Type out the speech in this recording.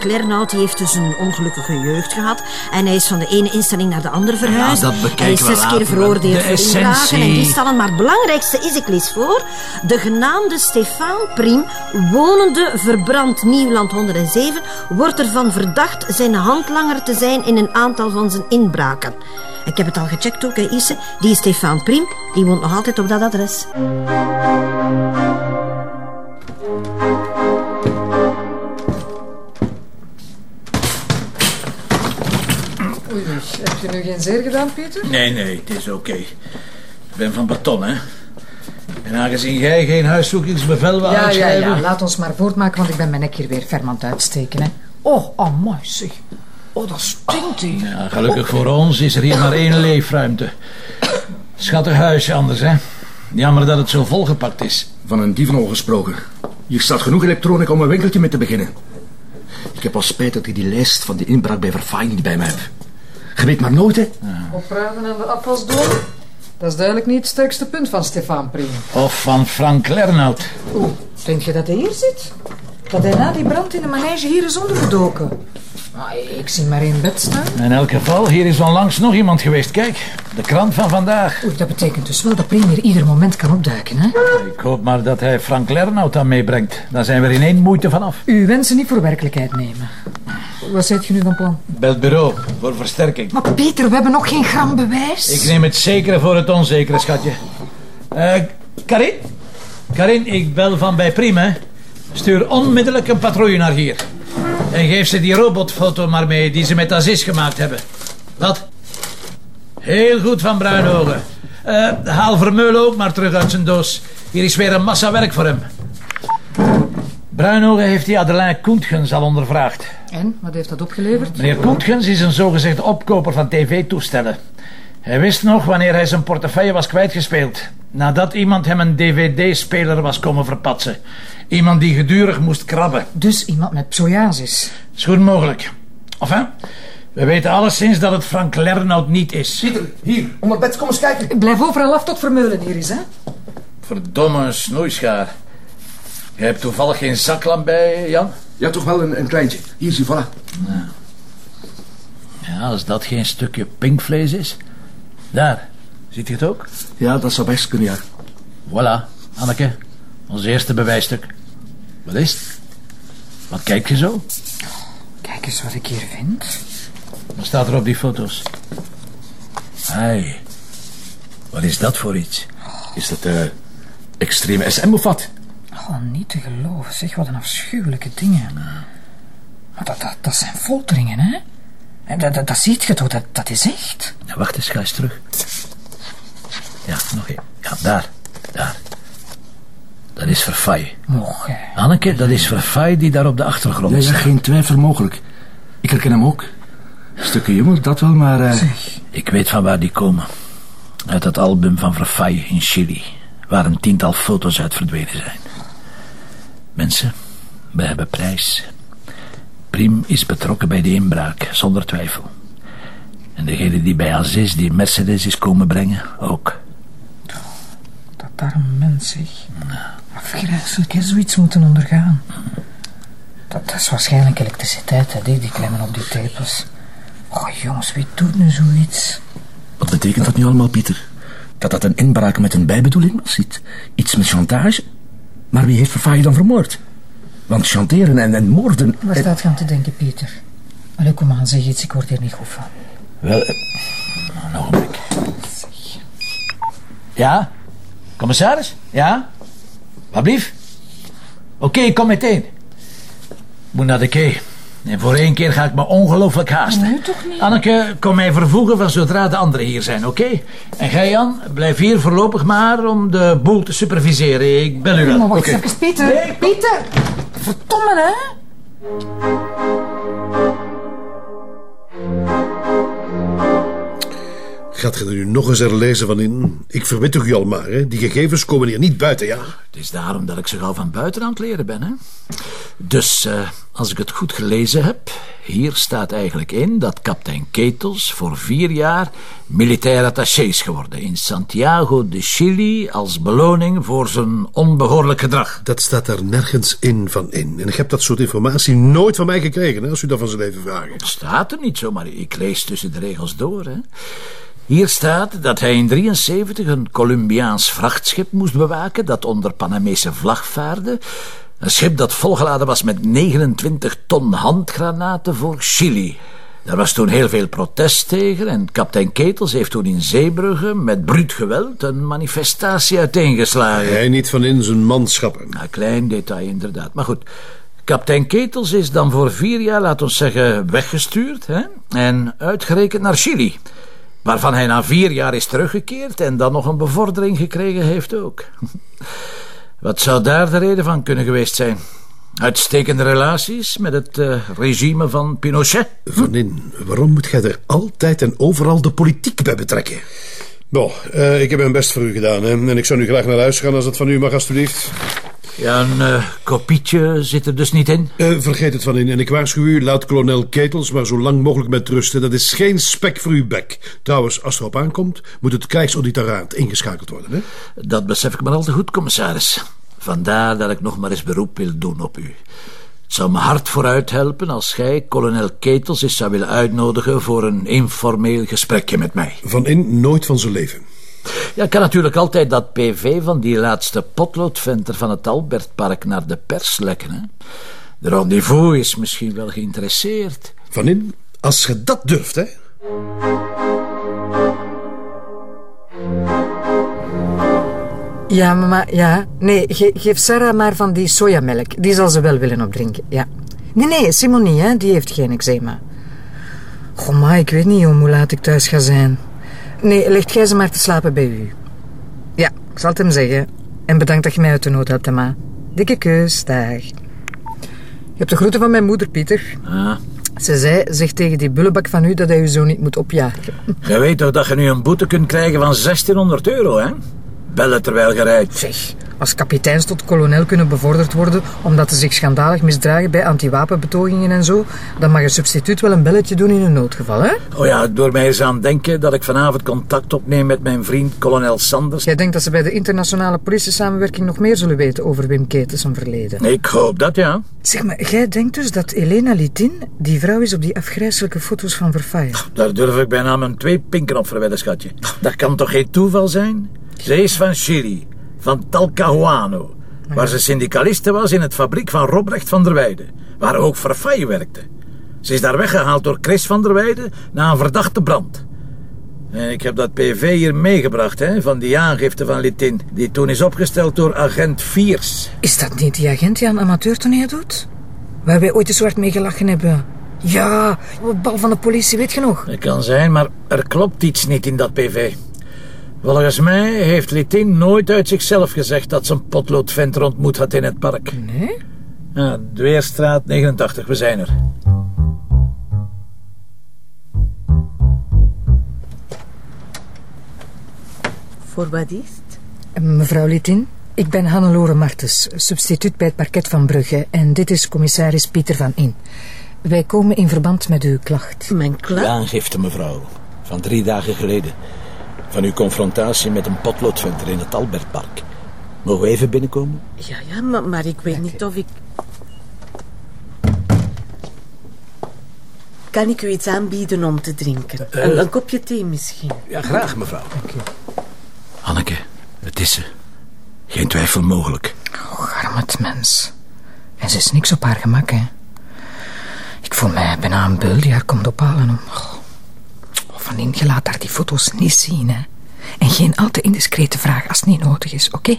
Frank Lernout die heeft dus een ongelukkige jeugd gehad. En hij is van de ene instelling naar de andere verhuisd. Ja, dat bekijken hij is we zes keer veroordeeld De voor essentie. inbraken en diefstallen. Maar het belangrijkste is, ik lees voor... De genaamde Stefan Priem, wonende verbrand Nieuwland 107... wordt ervan verdacht zijn handlanger te zijn in een aantal van zijn inbraken. Ik heb het al gecheckt ook, hè, Isse. Die Stefan Priem, die woont nog altijd op dat adres. Heb je nu geen zeer gedaan, Pieter? Nee, nee, het is oké. Ik ben van beton, hè. En aangezien jij geen huiszoekingsbevel wil Ja, ja, uitschrijven... ja. Laat ons maar voortmaken, want ik ben mijn nek hier weer ferm aan het uitsteken, hè. Oh, amai, zeg. Oh, dat stinkt hier. Ja, gelukkig voor ons is er hier maar één leefruimte. Schattig huisje anders, hè. Jammer dat het zo volgepakt is. Van een dievenhol gesproken. Hier staat genoeg elektronica om een winkeltje mee te beginnen. Ik heb al spijt dat ik die lijst van die inbraak bij Verfaai niet bij me heb. Je weet maar nooit, hè? Opruimen en de afwas doen. Dat is duidelijk niet het sterkste punt van Stefan Priem. Of van Frank Lernout. Oeh, denk je dat hij hier zit? Dat hij na die brand in de manege hier is ondergedoken? Ah, ik zie maar één bed staan. In elk geval, hier is onlangs nog iemand geweest. Kijk, de krant van vandaag. Oei, dat betekent dus wel dat Priem hier ieder moment kan opduiken, hè? Ik hoop maar dat hij Frank Lernout dan meebrengt. Dan zijn we er in één moeite vanaf. Uw wensen niet voor werkelijkheid nemen. Wat zet je nu van plan? Bel bureau voor versterking. Maar Peter, we hebben nog geen gram bewijs. Ik neem het zekere voor het onzekere, schatje. Eh, Karin? Karin, ik bel van bij Prima. Stuur onmiddellijk een patrouille naar hier. En geef ze die robotfoto maar mee die ze met Aziz gemaakt hebben. Wat? Heel goed van Bruinogen. Eh, haal Vermeulen ook maar terug uit zijn doos. Hier is weer een massa werk voor hem. Bruinogen heeft die Adelijn Koentgens al ondervraagd. En, wat heeft dat opgeleverd? Meneer Koentgens is een zogezegd opkoper van tv-toestellen. Hij wist nog wanneer hij zijn portefeuille was kwijtgespeeld. Nadat iemand hem een dvd-speler was komen verpatsen. Iemand die gedurig moest krabben. Dus iemand met psoriasis. Is goed mogelijk. Enfin, we weten alleszins dat het Frank Lernout niet is. Pieter, hier, onder bed, kom eens kijken. Ik blijf overal af tot Vermeulen hier is, hè? Verdomme snoeischaar. Je hebt toevallig geen zaklamp bij, Jan? Ja, toch wel een, een kleintje. Hier, zie, voilà. Ja, als dat geen stukje pinkvlees is. Daar, ziet je het ook? Ja, dat zou best kunnen, ja. Voilà, Anneke. Ons eerste bewijsstuk. Wat is het? Wat kijk je zo? Kijk eens wat ik hier vind. Wat staat er op die foto's? Hey, wat is dat voor iets? Is dat eh extreme SM of wat? Oh, niet te geloven. Zeg, wat een afschuwelijke dingen. Maar dat, dat, dat zijn folteringen, hè? En dat, dat, dat ziet je toch, dat, dat is echt. Ja, wacht eens, ga eens terug. Ja, nog één. Ja, daar, daar. Dat is Verfay. Mocht hè. Anneke, dat is Verfay die daar op de achtergrond Ja, ja, geen twijfel mogelijk. Ik herken hem ook. Stukken jongen, dat wel, maar... eh, Ik weet van waar die komen. Uit dat album van Verfay in Chili. Waar een tiental foto's uit verdwenen zijn. Mensen, we hebben prijs. Prim is betrokken bij de inbraak, zonder twijfel. En degene die bij Aziz die Mercedes is komen brengen, ook. Dat arme mens, zeg. Afgrijzelijk, hè, zoiets moeten ondergaan. Dat, dat is waarschijnlijk elektriciteit, hè, die, die klemmen op die tepels. Oh, jongens, wie doet nu zoiets? Wat betekent dat nu allemaal, Pieter? Dat dat een inbraak met een bijbedoeling was? Iets met chantage? Maar wie heeft Verfaaien dan vermoord? Want chanteren en, en moorden... Waar en- staat je aan te denken, Pieter? Allee, kom aan, zeg iets, ik word hier niet goed van. Wel, eh, nog een blik. Ja? Commissaris? Ja? Wat blief? Oké, kom meteen. Moet naar de key. En voor één keer ga ik me ongelooflijk haasten. Nee, toch niet? Anneke, kom mij vervoegen van zodra de anderen hier zijn, oké? En gij, Jan, blijf hier voorlopig maar om de boel te superviseren. Ik bel u wel. Maar wacht even, Pieter. Nee, Pieter! Verdomme, hè? Gaat je er nu nog eens herlezen van in? Ik verwittig u al maar, hè. Die gegevens komen hier niet buiten, ja. Het is daarom dat ik zo gauw van buiten aan het leren ben, hè? Dus, eh, als ik het goed gelezen heb, Hier staat eigenlijk in dat kapitein Ketels voor vier jaar militair attaché is geworden in Santiago de Chili als beloning voor zijn onbehoorlijk gedrag. Dat staat er nergens in van in. En ik heb dat soort informatie nooit van mij gekregen, hè, als u dat van zijn even vragen. Staat er niet zo, maar ik lees tussen de regels door. Hè. Hier staat dat hij in 73 een Colombiaans vrachtschip moest bewaken dat onder Panamese vlag vaarde. Een schip dat volgeladen was met 29 ton handgranaten voor Chili. Er was toen heel veel protest tegen en kapitein Ketels heeft toen in Zeebrugge met bruut geweld een manifestatie uiteengeslagen. Hij niet van in zijn manschappen. Een klein detail inderdaad, maar goed. Kapitein Ketels is dan voor vier jaar, laat ons zeggen, weggestuurd hè? en uitgerekend naar Chili. Waarvan hij na vier jaar is teruggekeerd en dan nog een bevordering gekregen heeft ook. Wat zou daar de reden van kunnen geweest zijn? Uitstekende relaties met het uh, regime van Pinochet? Van in, waarom moet jij er altijd en overal de politiek bij betrekken? Bon, uh, ik heb mijn best voor u gedaan hè? en ik zou nu graag naar huis gaan als het van u mag, alstublieft. Ja, een uh, kopietje zit er dus niet in? Uh, vergeet het van in. En ik waarschuw u, laat kolonel Ketels maar zo lang mogelijk met rusten. Dat is geen spek voor uw bek. Trouwens, als het erop aankomt, moet het krijgsauditoraat ingeschakeld worden. Hè? Dat besef ik maar al te goed, commissaris. Vandaar dat ik nog maar eens beroep wil doen op u. Het zou me hard vooruit helpen als gij kolonel Ketels eens zou willen uitnodigen voor een informeel gesprekje met mij. Van in nooit van zijn leven. Ja, ik kan natuurlijk altijd dat PV van die laatste potloodventer van het Albertpark naar de pers lekken. Hè? De rendezvous is misschien wel geïnteresseerd. Van in, als je dat durft, hè? Ja, mama, ja. Nee, ge geef Sarah maar van die sojamelk. Die zal ze wel willen opdrinken, ja. Nee, nee, Simonie, hè, die heeft geen eczema. Goh, maar ik weet niet om hoe laat ik thuis ga zijn. Nee, leg jij ze maar te slapen bij u. Ja, ik zal het hem zeggen. En bedankt dat je mij uit de nood helpt, ma. Dikke keus, dag. Je hebt de groeten van mijn moeder, Pieter. Ah. Ze zei, zeg tegen die bullebak van u dat hij u zo niet moet opjagen. Je weet toch dat je nu een boete kunt krijgen van 1600 euro, hè? Bellen terwijl je rijdt. Zeg, als kapiteins tot kolonel kunnen bevorderd worden omdat ze zich schandalig misdragen bij antiwapenbetogingen en zo, dan mag een substituut wel een belletje doen in een noodgeval, hè? Oh ja, door mij eens aan denken dat ik vanavond contact opneem met mijn vriend kolonel Sanders. Jij denkt dat ze bij de internationale politiesamenwerking nog meer zullen weten over Wim Ketens zijn verleden? Ik hoop dat, ja. Zeg maar, jij denkt dus dat Elena Litin die vrouw is op die afgrijzelijke foto's van Verfaye? Daar durf ik bijna mijn twee pinken op verwedden, schatje. Dat kan toch geen toeval zijn? Ze is van Chili, van Talcahuano, waar ze syndicaliste was in het fabriek van Robrecht van der Weijden, waar ook Verfaye werkte. Ze is daar weggehaald door Chris van der Weijden na een verdachte brand. En ik heb dat PV hier meegebracht, hè, van die aangifte van Litin, die toen is opgesteld door agent Viers. Is dat niet die agent die aan amateurtoneel doet? Waar wij ooit eens zwart mee gelachen hebben. Ja, bal van de politie, weet je nog? Dat kan zijn, maar er klopt iets niet in dat PV. Volgens mij heeft Litin nooit uit zichzelf gezegd dat ze een potloodventer ontmoet had in het park. Nee? Ja, Dweerstraat 89, we zijn er. Voor wat is het? Mevrouw Litin, ik ben Hannelore Martens, substituut bij het parket van Brugge. En dit is commissaris Pieter van In. Wij komen in verband met uw klacht. Mijn klacht? De aangifte, mevrouw. Van drie dagen geleden. Van uw confrontatie met een potloodventer in het Albertpark. Mogen we even binnenkomen? Ja, ja, maar, maar ik weet niet of ik... Kan ik u iets aanbieden om te drinken? Uh, een, een, kopje thee misschien? Ja, graag, mevrouw. Hanneke, het is ze. Geen twijfel mogelijk. Oh, arm het mens. En ze is niks op haar gemak, hè. Ik voel mij bijna een beul die haar komt ophalen om... Oh. In, je laat daar die foto's niet zien, hè. En geen al te indiscrete vraag als het niet nodig is, oké?